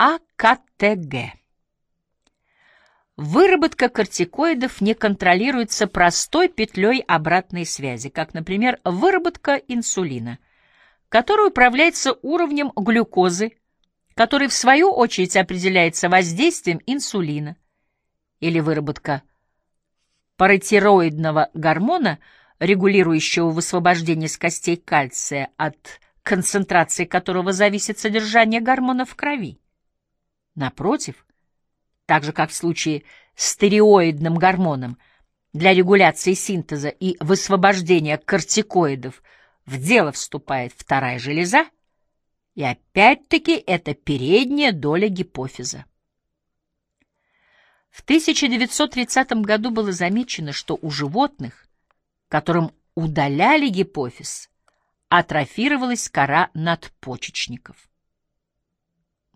АКТГ. Выработка кортикоидов не контролируется простой петлей обратной связи, как, например, выработка инсулина, которая управляется уровнем глюкозы, который, в свою очередь, определяется воздействием инсулина, или выработка паратироидного гормона, регулирующего высвобождение с костей кальция, от концентрации которого зависит содержание гормона в крови. Напротив, так же, как в случае с стереоидным гормоном, для регуляции синтеза и высвобождения кортикоидов в дело вступает вторая железа, и опять-таки это передняя доля гипофиза. В 1930 году было замечено, что у животных, которым удаляли гипофиз, атрофировалась кора надпочечников.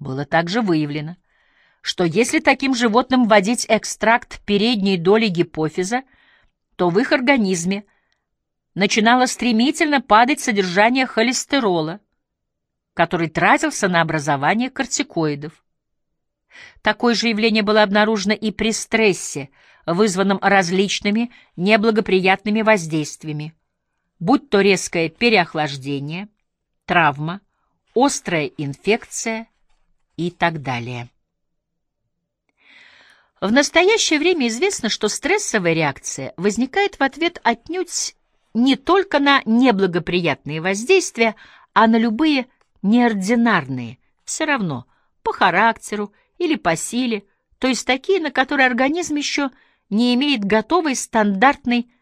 Было также выявлено, что если таким животным вводить экстракт передней доли гипофиза, то в их организме начинало стремительно падать содержание холестерола, который тратился на образование кортикоидов. Такое же явление было обнаружено и при стрессе, вызванном различными неблагоприятными воздействиями, будь то резкое переохлаждение, травма, острая инфекция и так далее. В настоящее время известно, что стрессовая реакция возникает в ответ отнюдь не только на неблагоприятные воздействия, а на любые неординарные, все равно, по характеру или по силе, то есть такие, на которые организм еще не имеет готовой стандартной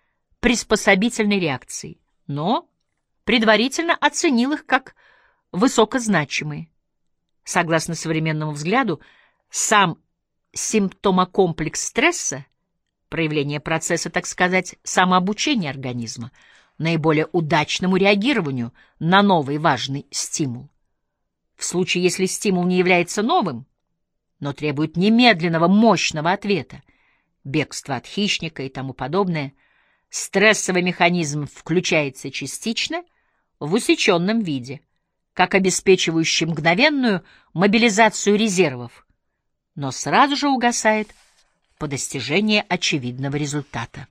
приспособительной реакции, но предварительно оценил их как высокозначимые. Согласно современному взгляду, сам симптомокомплекс стресса, проявление процесса, так сказать, самообучения организма, наиболее удачному реагированию на новый важный стимул. В случае, если стимул не является новым, но требует немедленного мощного ответа, бегства от хищника и тому подобное, стрессовый механизм включается частично в усеченном виде, как обеспечивающий мгновенную мобилизацию резервов, но сразу же угасает по достижении очевидного результата.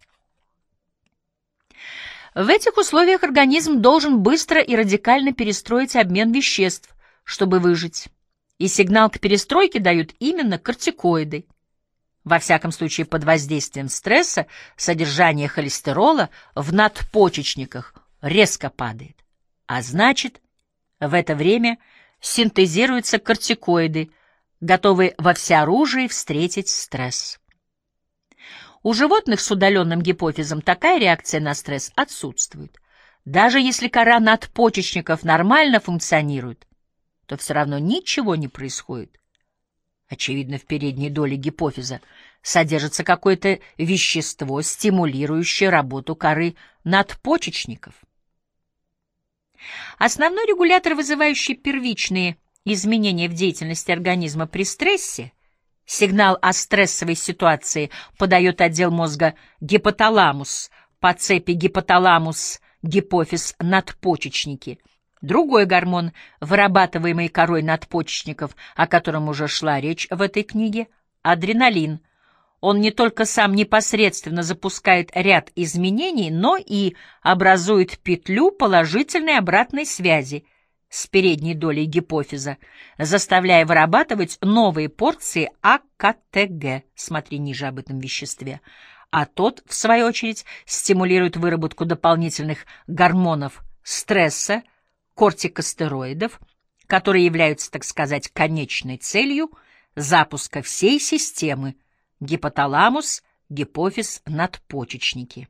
В этих условиях организм должен быстро и радикально перестроить обмен веществ, чтобы выжить, и сигнал к перестройке дают именно кортикоиды. Во всяком случае, под воздействием стресса содержание холестерола в надпочечниках резко падает, а значит, в это время синтезируются кортикоиды, готовы во всеоружии встретить стресс. У животных с удаленным гипофизом такая реакция на стресс отсутствует. Даже если кора надпочечников нормально функционирует, то все равно ничего не происходит. Очевидно, в передней доле гипофиза содержится какое-то вещество, стимулирующее работу коры надпочечников. Основной регулятор, вызывающий первичные изменения в деятельности организма при стрессе, сигнал о стрессовой ситуации подает отдел мозга гипоталамус по цепи гипоталамус-гипофиз-надпочечники. Другой гормон, вырабатываемый корой надпочечников, о котором уже шла речь в этой книге, адреналин. Он не только сам непосредственно запускает ряд изменений, но и образует петлю положительной обратной связи – с передней долей гипофиза, заставляя вырабатывать новые порции АКТГ, смотри ниже об этом веществе, а тот, в свою очередь, стимулирует выработку дополнительных гормонов стресса, кортикостероидов, которые являются, так сказать, конечной целью запуска всей системы гипоталамус, гипофиз, надпочечники.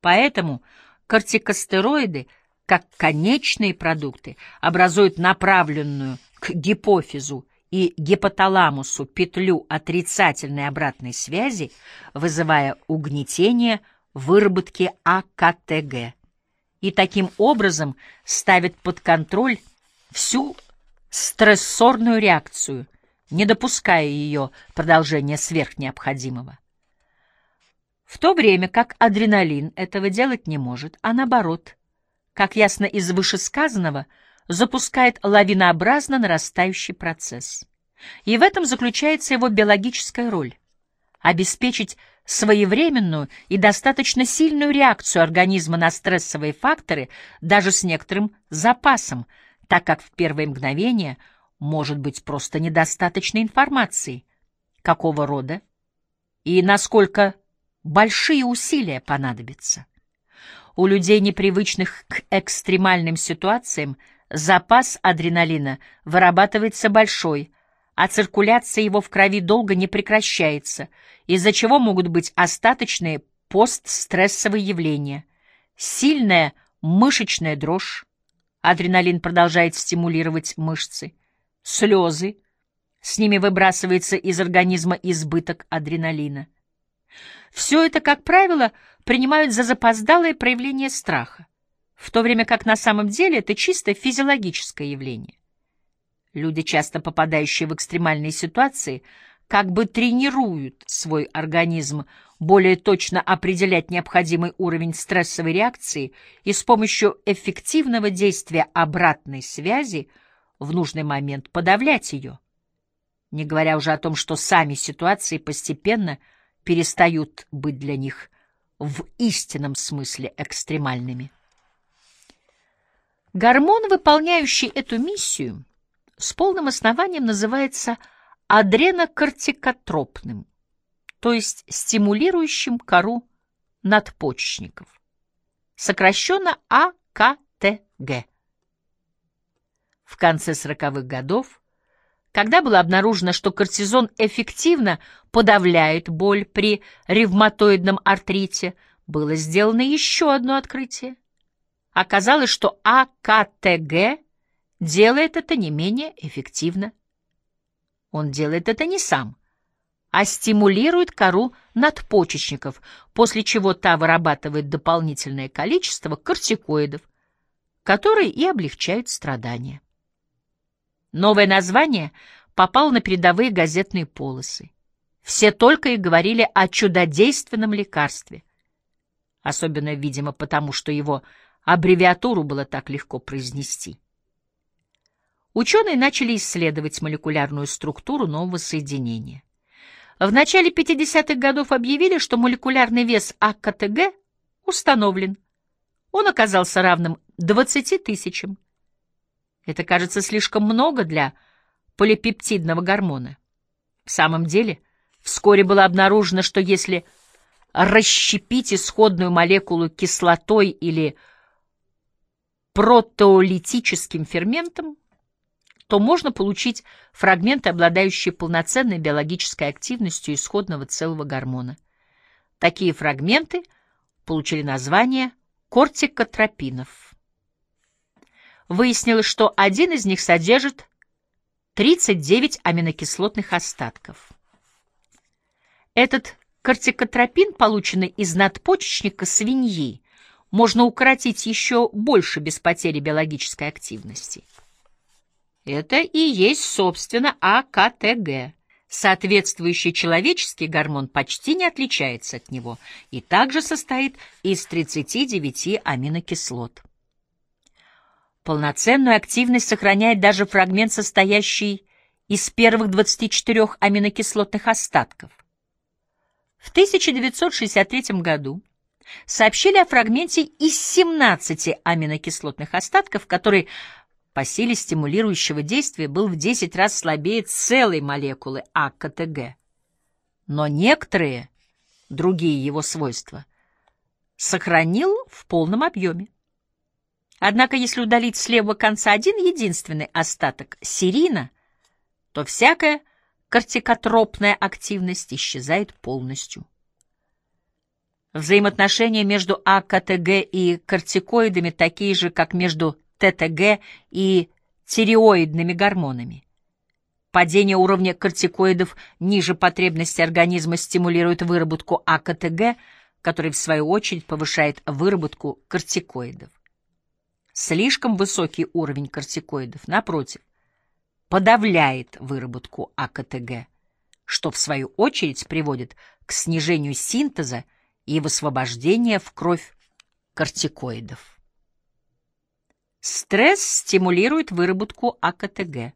Поэтому кортикостероиды – как конечные продукты образуют направленную к гипофизу и гипоталамусу петлю отрицательной обратной связи, вызывая угнетение выработки АКТГ, и таким образом ставит под контроль всю стрессорную реакцию, не допуская ее продолжения сверхнеобходимого. В то время как адреналин этого делать не может, а наоборот – как ясно из вышесказанного, запускает лавинообразно нарастающий процесс. И в этом заключается его биологическая роль — обеспечить своевременную и достаточно сильную реакцию организма на стрессовые факторы даже с некоторым запасом, так как в первые мгновения может быть просто недостаточно информации, какого рода? И насколько большие усилия понадобятся. У людей, непривычных к экстремальным ситуациям, запас адреналина вырабатывается большой, а циркуляция его в крови долго не прекращается, из-за чего могут быть остаточные постстрессовые явления, сильная мышечная дрожь, адреналин продолжает стимулировать мышцы, слезы, с ними выбрасывается из организма избыток адреналина. Все это, как правило, принимают за запоздалое проявление страха, в то время как на самом деле это чисто физиологическое явление. Люди, часто попадающие в экстремальные ситуации, как бы тренируют свой организм более точно определять необходимый уровень стрессовой реакции и с помощью эффективного действия обратной связи в нужный момент подавлять ее. Не говоря уже о том, что сами ситуации постепенно перестают быть для них в истинном смысле экстремальными. Гормон, выполняющий эту миссию, с полным основанием называется адренокортикотропным, то есть стимулирующим кору надпочечников, сокращенно АКТГ. В конце 40-х годов, когда было обнаружено, что кортизон эффективно подавляет боль при ревматоидном артрите, было сделано еще одно открытие. Оказалось, что АКТГ делает это не менее эффективно. Он делает это не сам, а стимулирует кору надпочечников, после чего та вырабатывает дополнительное количество кортикоидов, которые и облегчают страдания. Новое название попало на передовые газетные полосы. Все только и говорили о чудодейственном лекарстве. Особенно, видимо, потому, что его аббревиатуру было так легко произнести. Ученые начали исследовать молекулярную структуру нового соединения. В начале 50-х годов объявили, что молекулярный вес АКТГ установлен. Он оказался равным 20 тысячам. Это кажется слишком много для полипептидного гормона. В самом деле, вскоре было обнаружено, что если расщепить исходную молекулу кислотой или протеолитическим ферментом, то можно получить фрагменты, обладающие полноценной биологической активностью исходного целого гормона. Такие фрагменты получили название кортикотропинов. Выяснилось, что один из них содержит 39 аминокислотных остатков. Этот кортикотропин, полученный из надпочечника свиньи, можно укоротить еще больше без потери биологической активности. Это и есть, собственно, АКТГ. Соответствующий человеческий гормон почти не отличается от него и также состоит из 39 аминокислот. Полноценную активность сохраняет даже фрагмент, состоящий из первых 24 аминокислотных остатков. В 1963 году сообщили о фрагменте из 17 аминокислотных остатков, который по силе стимулирующего действия был в 10 раз слабее целой молекулы АКТГ. Но некоторые другие его свойства сохранил в полном объеме. Однако, если удалить с левого конца один единственный остаток серина, то всякая кортикотропная активность исчезает полностью. Взаимоотношения между АКТГ и кортикоидами такие же, как между ТТГ и тиреоидными гормонами. Падение уровня кортикоидов ниже потребности организма стимулирует выработку АКТГ, который, в свою очередь, повышает выработку кортикоидов. Слишком высокий уровень кортикоидов, напротив, подавляет выработку АКТГ, что, в свою очередь, приводит к снижению синтеза и высвобождения в кровь кортикоидов. Стресс стимулирует выработку АКТГ.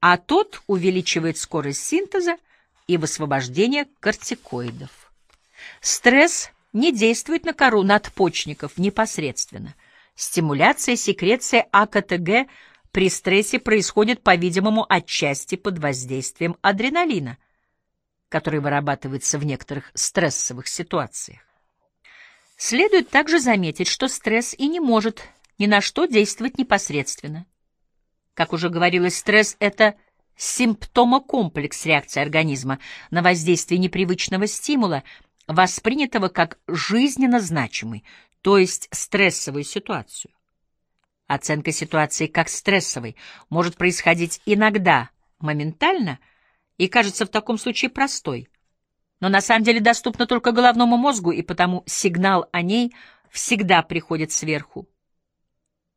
а тот увеличивает скорость синтеза и высвобождения кортикоидов. Стресс не действует на кору надпочечников непосредственно. Стимуляция секреции АКТГ при стрессе происходит, по-видимому, отчасти под воздействием адреналина, который вырабатывается в некоторых стрессовых ситуациях. Следует также заметить, что стресс и не может ни на что действовать непосредственно. Как уже говорилось, стресс — это симптомокомплекс реакции организма на воздействие непривычного стимула, воспринятого как жизненно значимый, то есть стрессовую ситуацию. Оценка ситуации как стрессовой может происходить иногда моментально и кажется в таком случае простой, но на самом деле доступна только головному мозгу, и потому сигнал о ней всегда приходит сверху.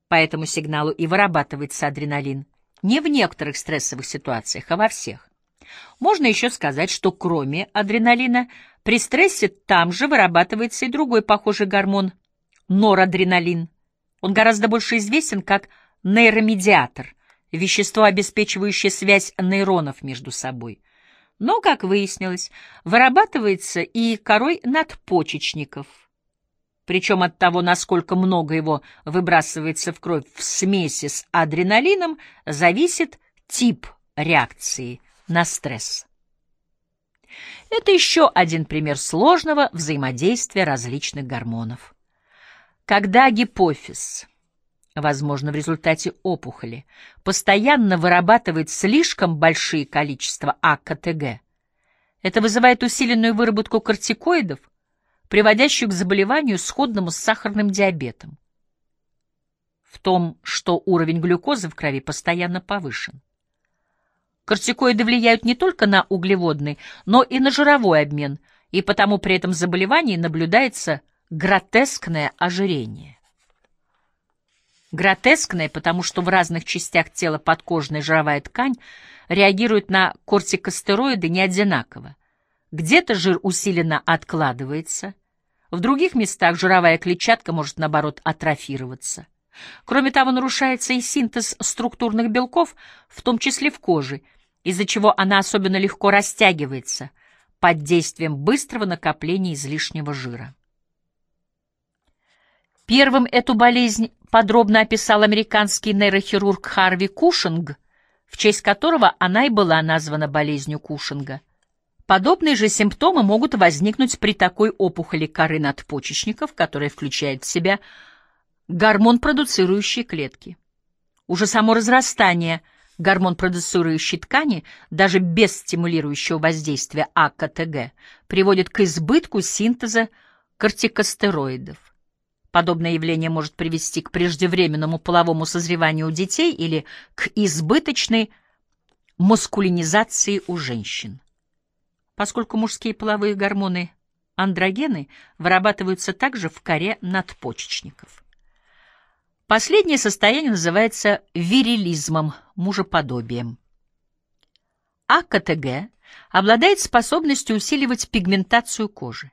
По этому сигналу и вырабатывается адреналин. Не в некоторых стрессовых ситуациях, а во всех. Можно еще сказать, что кроме адреналина, при стрессе там же вырабатывается и другой похожий гормон – норадреналин. Он гораздо больше известен как нейромедиатор, вещество, обеспечивающее связь нейронов между собой. Но, как выяснилось, вырабатывается и корой надпочечников. Причем от того, насколько много его выбрасывается в кровь в смеси с адреналином, зависит тип реакции на стресс. Это еще один пример сложного взаимодействия различных гормонов. Когда гипофиз, возможно, в результате опухоли, постоянно вырабатывает слишком большие количества АКТГ, это вызывает усиленную выработку кортикоидов, приводящую к заболеванию, сходному с сахарным диабетом. В том, что уровень глюкозы в крови постоянно повышен. Кортикоиды влияют не только на углеводный, но и на жировой обмен, и потому при этом заболевании наблюдается гротескное ожирение. Гротескное, потому что в разных частях тела подкожная жировая ткань реагирует на кортикостероиды не одинаково. Где-то жир усиленно откладывается, в других местах жировая клетчатка может, наоборот, атрофироваться. Кроме того, нарушается и синтез структурных белков, в том числе в коже, из-за чего она особенно легко растягивается под действием быстрого накопления излишнего жира. Первым эту болезнь подробно описал американский нейрохирург Харви Кушинг, в честь которого она и была названа болезнью Кушинга. Подобные же симптомы могут возникнуть при такой опухоли коры надпочечников, которая включает в себя гормон, продуцирующие клетки. Уже само разрастание гормон, продуцирующей ткани, даже без стимулирующего воздействия АКТГ, приводит к избытку синтеза кортикостероидов. Подобное явление может привести к преждевременному половому созреванию у детей или к избыточной маскулинизации у женщин. Поскольку мужские половые гормоны андрогены вырабатываются также в коре надпочечников. Последнее состояние называется вирилизмом, мужеподобием. АКТГ обладает способностью усиливать пигментацию кожи.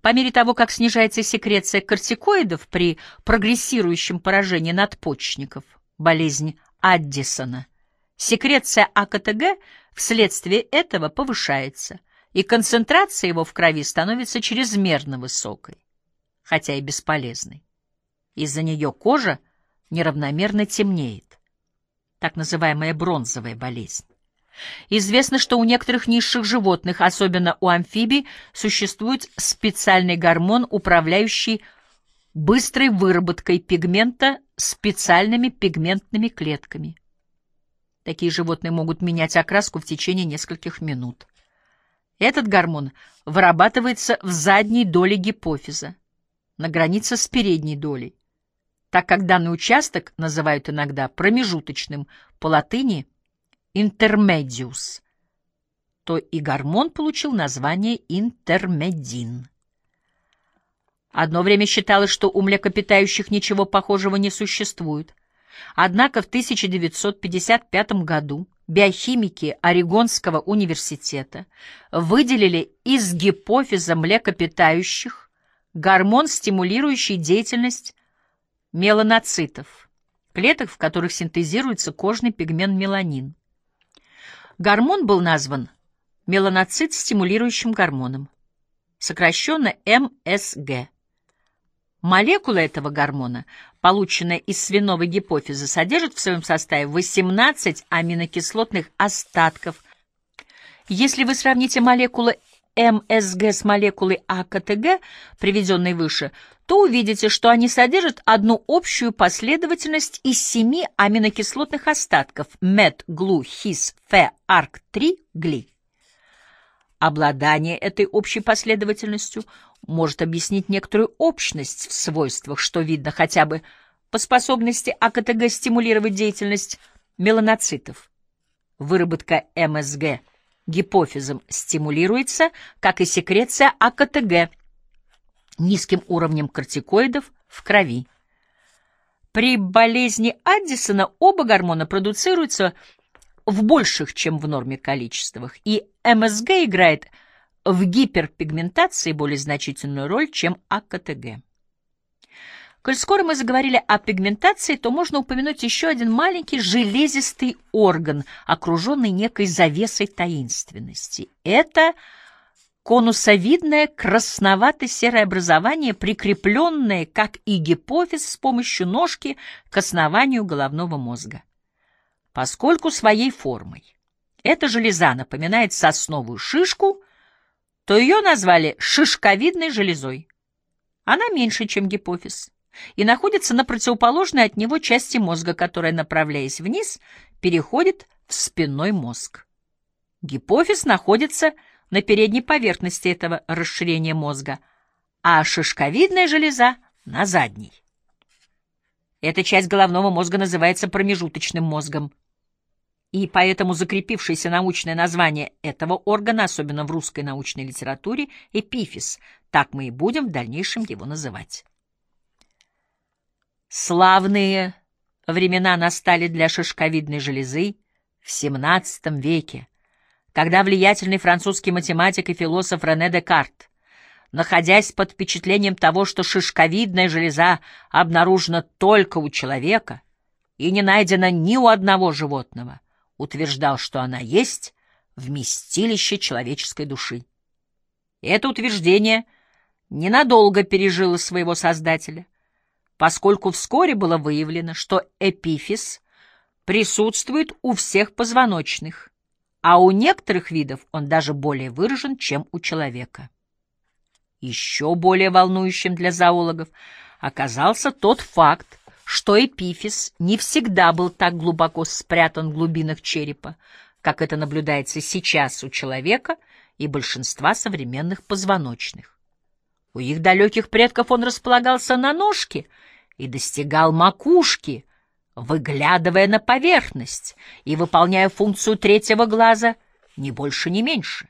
По мере того, как снижается секреция кортикоидов при прогрессирующем поражении надпочечников, болезнь Аддисона, секреция АКТГ вследствие этого повышается, и концентрация его в крови становится чрезмерно высокой, хотя и бесполезной. Из-за нее кожа неравномерно темнеет, так называемая бронзовая болезнь. Известно, что у некоторых низших животных, особенно у амфибий, существует специальный гормон, управляющий быстрой выработкой пигмента специальными пигментными клетками. Такие животные могут менять окраску в течение нескольких минут. Этот гормон вырабатывается в задней доле гипофиза, на границе с передней долей, так как данный участок называют иногда промежуточным по латыни – интермедиус, то и гормон получил название интермедин. Одно время считалось, что у млекопитающих ничего похожего не существует. Однако в 1955 году биохимики Орегонского университета выделили из гипофиза млекопитающих гормон, стимулирующий деятельность меланоцитов, клеток, в которых синтезируется кожный пигмент меланин. Гормон был назван меланоцит-стимулирующим гормоном, сокращенно МСГ. Молекула этого гормона, полученная из свиного гипофиза, содержит в своем составе 18 аминокислотных остатков. Если вы сравните молекулы МСГ с молекулой АКТГ, приведенной выше, то увидите, что они содержат одну общую последовательность из семи аминокислотных остатков МЕТ, ГЛУ, ХИС, Ф, АРК-3, ГЛИ. Обладание этой общей последовательностью может объяснить некоторую общность в свойствах, что видно хотя бы по способности АКТГ стимулировать деятельность меланоцитов. Выработка МСГ гипофизом стимулируется, как и секреция АКТГ низким уровнем кортикоидов в крови. При болезни Аддисона оба гормона продуцируются в больших, чем в норме количествах, и МСГ играет в гиперпигментации более значительную роль, чем АКТГ. Коль скоро мы заговорили о пигментации, то можно упомянуть еще один маленький железистый орган, окруженный некой завесой таинственности. Это конусовидное красновато-серое образование, прикрепленное, как и гипофиз, с помощью ножки к основанию головного мозга. Поскольку своей формой эта железа напоминает сосновую шишку, то ее назвали шишковидной железой. Она меньше, чем гипофиз, и находится на противоположной от него части мозга, которая, направляясь вниз, переходит в спинной мозг. Гипофиз находится на передней поверхности этого расширения мозга, а шишковидная железа — на задней. Эта часть головного мозга называется промежуточным мозгом и поэтому закрепившееся научное название этого органа, особенно в русской научной литературе, эпифиз, так мы и будем в дальнейшем его называть. Славные времена настали для шишковидной железы в XVII веке, когда влиятельный французский математик и философ Рене Декарт, находясь под впечатлением того, что шишковидная железа обнаружена только у человека и не найдена ни у одного животного, утверждал, что она есть вместилище человеческой души. это утверждение ненадолго пережило своего создателя, поскольку вскоре было выявлено, что эпифиз присутствует у всех позвоночных, а у некоторых видов он даже более выражен, чем у человека. Еще более волнующим для зоологов оказался тот факт, что эпифиз не всегда был так глубоко спрятан в глубинах черепа, как это наблюдается сейчас у человека и большинства современных позвоночных. У их далеких предков он располагался на ножке и достигал макушки, выглядывая на поверхность и выполняя функцию третьего глаза ни больше, ни меньше.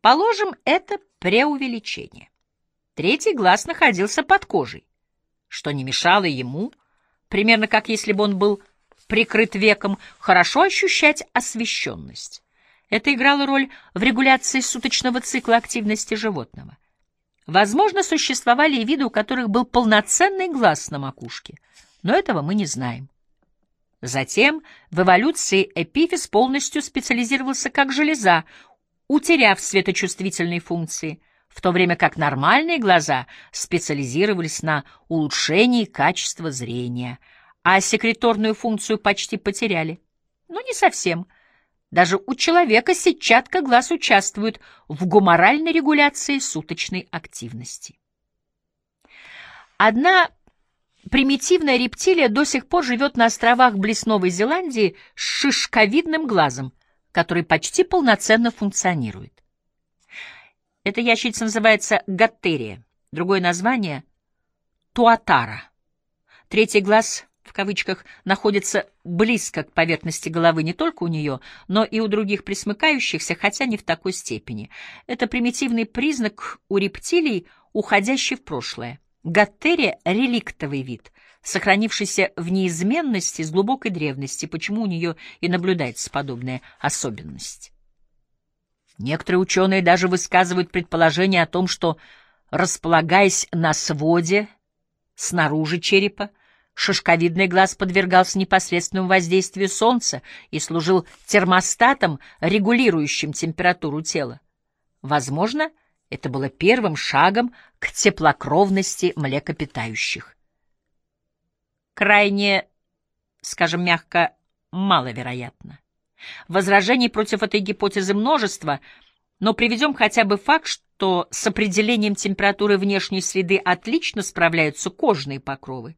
Положим, это преувеличение. Третий глаз находился под кожей что не мешало ему, примерно как если бы он был прикрыт веком, хорошо ощущать освещенность. Это играло роль в регуляции суточного цикла активности животного. Возможно, существовали и виды, у которых был полноценный глаз на макушке, но этого мы не знаем. Затем в эволюции эпифиз полностью специализировался как железа, утеряв светочувствительные функции — в то время как нормальные глаза специализировались на улучшении качества зрения, а секреторную функцию почти потеряли. Но не совсем. Даже у человека сетчатка глаз участвует в гуморальной регуляции суточной активности. Одна примитивная рептилия до сих пор живет на островах близ Новой Зеландии с шишковидным глазом, который почти полноценно функционирует. Эта ящерица называется гаттерия, другое название — туатара. Третий глаз, в кавычках, находится близко к поверхности головы не только у нее, но и у других присмыкающихся, хотя не в такой степени. Это примитивный признак у рептилий, уходящий в прошлое. Гаттерия — реликтовый вид, сохранившийся в неизменности с глубокой древности, почему у нее и наблюдается подобная особенность. Некоторые ученые даже высказывают предположение о том, что, располагаясь на своде снаружи черепа, Шишковидный глаз подвергался непосредственному воздействию солнца и служил термостатом, регулирующим температуру тела. Возможно, это было первым шагом к теплокровности млекопитающих. Крайне, скажем мягко, маловероятно. Возражений против этой гипотезы множество, но приведем хотя бы факт, что с определением температуры внешней среды отлично справляются кожные покровы.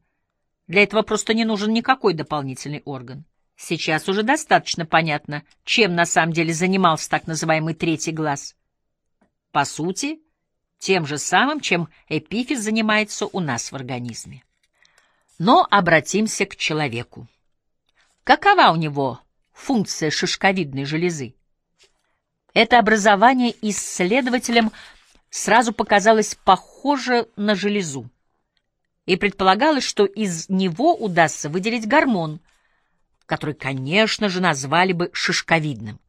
Для этого просто не нужен никакой дополнительный орган. Сейчас уже достаточно понятно, чем на самом деле занимался так называемый третий глаз. По сути, тем же самым, чем эпифиз занимается у нас в организме. Но обратимся к человеку. Какова у него функция шишковидной железы? Это образование исследователям сразу показалось похоже на железу и предполагалось, что из него удастся выделить гормон, который, конечно же, назвали бы шишковидным.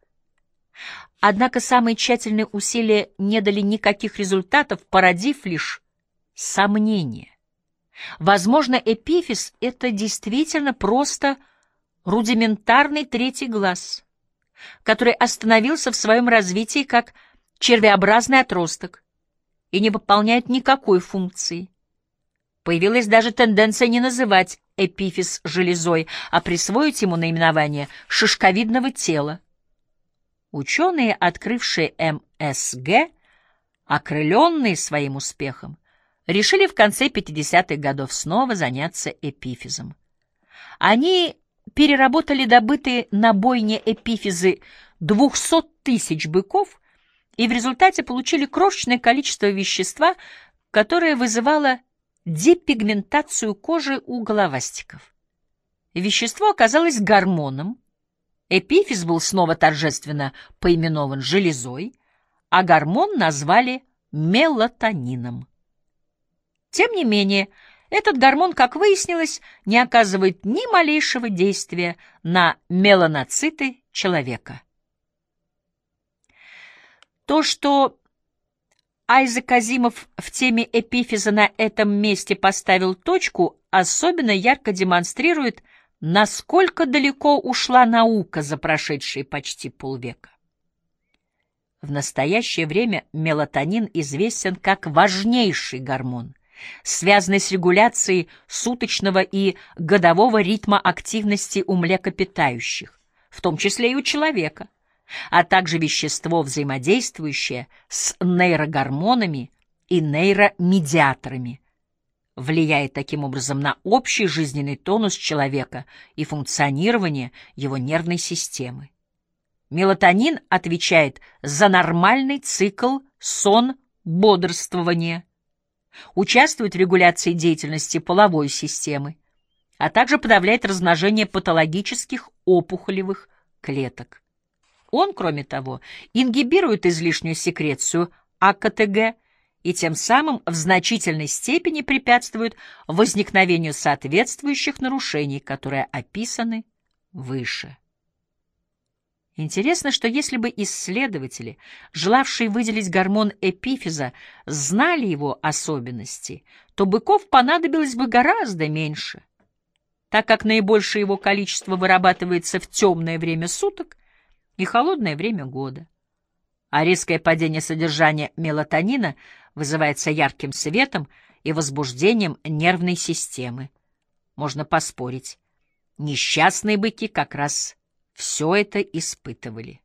Однако самые тщательные усилия не дали никаких результатов, породив лишь сомнения. Возможно, эпифиз — это действительно просто рудиментарный третий глаз, который остановился в своем развитии как червеобразный отросток и не выполняет никакой функции. Появилась даже тенденция не называть эпифиз железой, а присвоить ему наименование шишковидного тела. Ученые, открывшие МСГ, окрыленные своим успехом, решили в конце 50-х годов снова заняться эпифизом. Они переработали добытые на бойне эпифизы 200 тысяч быков и в результате получили крошечное количество вещества, которое вызывало депигментацию кожи у головастиков. Вещество оказалось гормоном, эпифиз был снова торжественно поименован железой, а гормон назвали мелатонином. Тем не менее, этот гормон, как выяснилось, не оказывает ни малейшего действия на меланоциты человека. То, что Айзек Азимов в теме эпифиза на этом месте поставил точку, особенно ярко демонстрирует, насколько далеко ушла наука за прошедшие почти полвека. В настоящее время мелатонин известен как важнейший гормон, связанный с регуляцией суточного и годового ритма активности у млекопитающих, в том числе и у человека а также вещество, взаимодействующее с нейрогормонами и нейромедиаторами, влияет таким образом на общий жизненный тонус человека и функционирование его нервной системы. Мелатонин отвечает за нормальный цикл сон-бодрствования, участвует в регуляции деятельности половой системы, а также подавляет размножение патологических опухолевых клеток. Он, кроме того, ингибирует излишнюю секрецию АКТГ и тем самым в значительной степени препятствует возникновению соответствующих нарушений, которые описаны выше. Интересно, что если бы исследователи, желавшие выделить гормон эпифиза, знали его особенности, то быков понадобилось бы гораздо меньше, так как наибольшее его количество вырабатывается в темное время суток, и холодное время года. А резкое падение содержания мелатонина вызывается ярким светом и возбуждением нервной системы. Можно поспорить. Несчастные быки как раз все это испытывали.